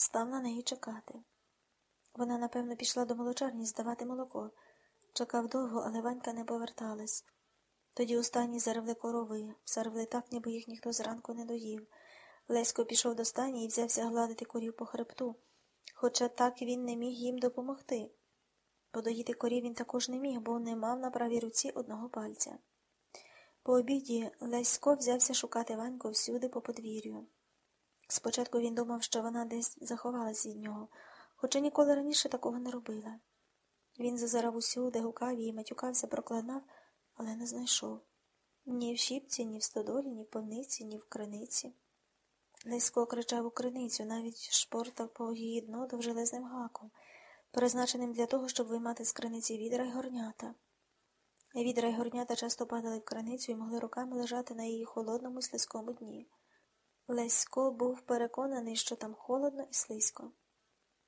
став на неї чекати. Вона, напевно, пішла до молочарні здавати молоко. Чекав довго, але Ванька не поверталась. Тоді останні заревли корови, заревли так, ніби їх ніхто зранку не доїв. Лесько пішов до стані і взявся гладити корів по хребту, хоча так він не міг їм допомогти. Подоїти корів він також не міг, бо не мав на правій руці одного пальця. По обіді Лесько взявся шукати Ваньку всюди по подвір'ю. Спочатку він думав, що вона десь заховалась від нього, хоча ніколи раніше такого не робила. Він зазирав усюди, гукав її, матюкався, проклинав, але не знайшов. Ні в щіпці, ні в стодолі, ні в повниці, ні в криниці. Лесько кричав у криницю, навіть шпортав по її дно довжелезним гаком, призначеним для того, щоб виймати з криниці відра й горнята. Відра й горнята часто падали в криницю і могли руками лежати на її холодному слизькому дні. Лесько був переконаний, що там холодно і слизько.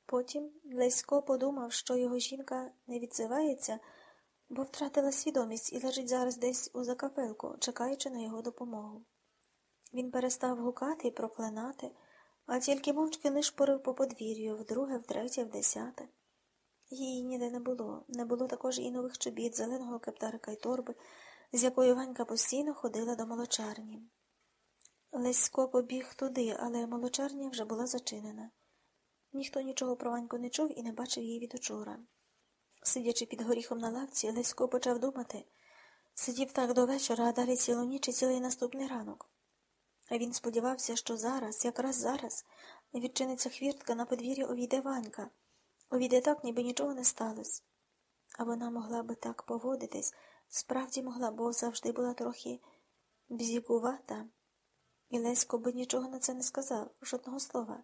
Потім Лесько подумав, що його жінка не відзивається, бо втратила свідомість і лежить зараз десь у закапелку, чекаючи на його допомогу. Він перестав гукати і проклинати, а тільки мовчки нишпорив по подвір'ю вдруге, втретє, вдесяте. Її ніде не було. Не було також і нових чобіт, зеленого кептарика й торби, з якою Ванька постійно ходила до молочарні. Лесько побіг туди, але молочарня вже була зачинена. Ніхто нічого про Ваньку не чув і не бачив її від учора. Сидячи під горіхом на лавці, Лесько почав думати. Сидів так до вечора, а далі цілу ніч і цілий наступний ранок. А він сподівався, що зараз, якраз зараз, відчиниться хвіртка на подвір'я увійде Ванька. Увійде так, ніби нічого не сталося. А вона могла би так поводитись, справді могла, бо завжди була трохи бзікувата. І Лесько би нічого на це не сказав, жодного слова.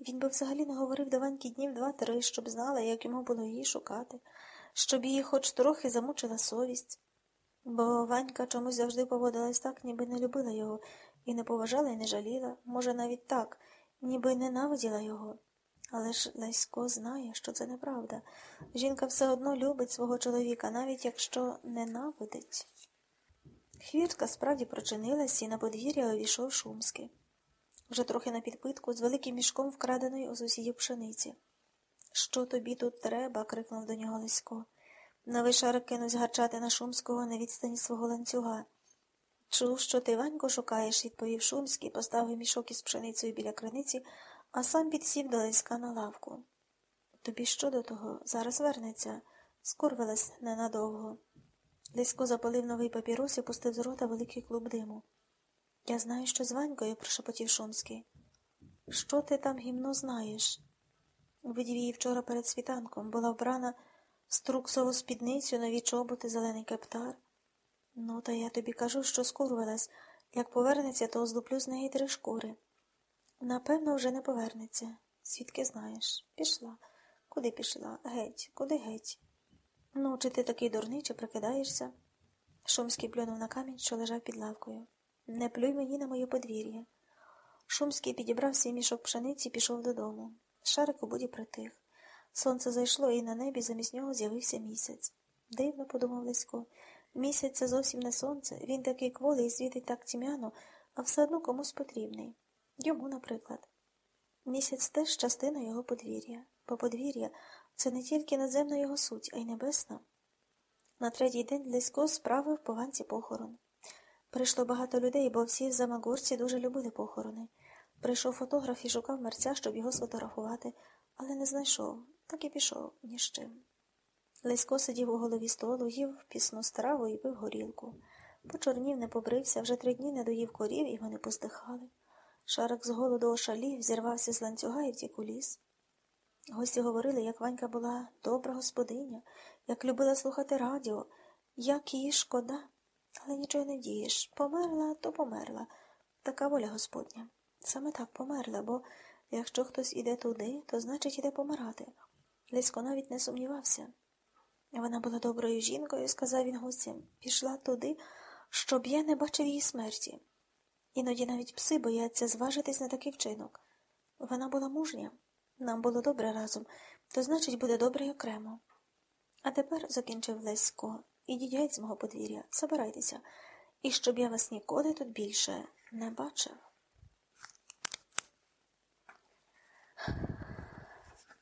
Він би взагалі не говорив до Ваньки днів два-три, щоб знала, як йому було її шукати, щоб її хоч трохи замучила совість. Бо Ванька чомусь завжди поводилась так, ніби не любила його, і не поважала, і не жаліла, може, навіть так, ніби ненавиділа його. Але ж Лесько знає, що це неправда. Жінка все одно любить свого чоловіка, навіть якщо ненавидить. Хвіртка справді прочинилась, і на подвір'я увійшов Шумський. Вже трохи на підпитку, з великим мішком вкраденої у сусідів пшениці. Що тобі тут треба? крикнув до нього Лесько. Новий шарик кинувся гарчати на Шумського на відстані свого ланцюга. Чув, що ти Ванько шукаєш, відповів Шумський, поставив мішок із пшеницею біля криниці, а сам підсів до Леська на лавку. Тобі що до того? Зараз вернеться, скорвилась ненадовго. Лесько запалив новий папірос і пустив з рота великий клуб диму. Я знаю, що з Ванькою, прошепотів Шумський. Що ти там гімно знаєш? Видів її вчора перед світанком, була вбрана в струксову спідницю, нові чоботи, зелений кептар. Ну, та я тобі кажу, що скурвалась. Як повернеться, то злуплю з неї три шкури. Напевно, вже не повернеться. Свідки знаєш. Пішла. Куди пішла? Геть, куди геть? Ну, чи ти такий дурний, чи прикидаєшся? Шумський плюнув на камінь, що лежав під лавкою. Не плюй мені на моє подвір'я. Шумський підібрав свій мішок пшениці і пішов додому. Шарик у буді притих. Сонце зайшло, і на небі замість нього з'явився місяць. Дивно, подумав Лесько. Місяць це зовсім не сонце. Він такий кволий і світить так тьмяно, а все одно комусь потрібний. Йому, наприклад. Місяць теж частина його подвір'я, бо подвір'я це не тільки надземна його суть, а й небесна. На третій день Лесько справив пованці похорон. Прийшло багато людей, бо всі в Замагорці дуже любили похорони. Прийшов фотограф і шукав мерця, щоб його сфотографувати, але не знайшов, так і пішов ні з чим. Лесько сидів у голові столу, їв пісну страву і пив горілку. Почорнів, не побрився, вже три дні не доїв корів, і вони поздихали. Шарик з голоду ошалів, зірвався з ланцюга і втік у ліс. Гості говорили, як Ванька була добра господиня, як любила слухати радіо, як її шкода. Але нічого не дієш. Померла, то померла. Така воля Господня. Саме так померла, бо якщо хтось іде туди, то значить іде помирати. Лесько навіть не сумнівався. Вона була доброю жінкою, сказав він гостям, пішла туди, щоб я не бачив її смерті. Іноді навіть пси бояться зважитись на такий вчинок. Вона була мужня, нам було добре разом, то значить, буде добре й окремо. А тепер, закінчив Лесько, ідіть геть з мого подвір'я, забирайтеся, і щоб я вас ніколи тут більше не бачив.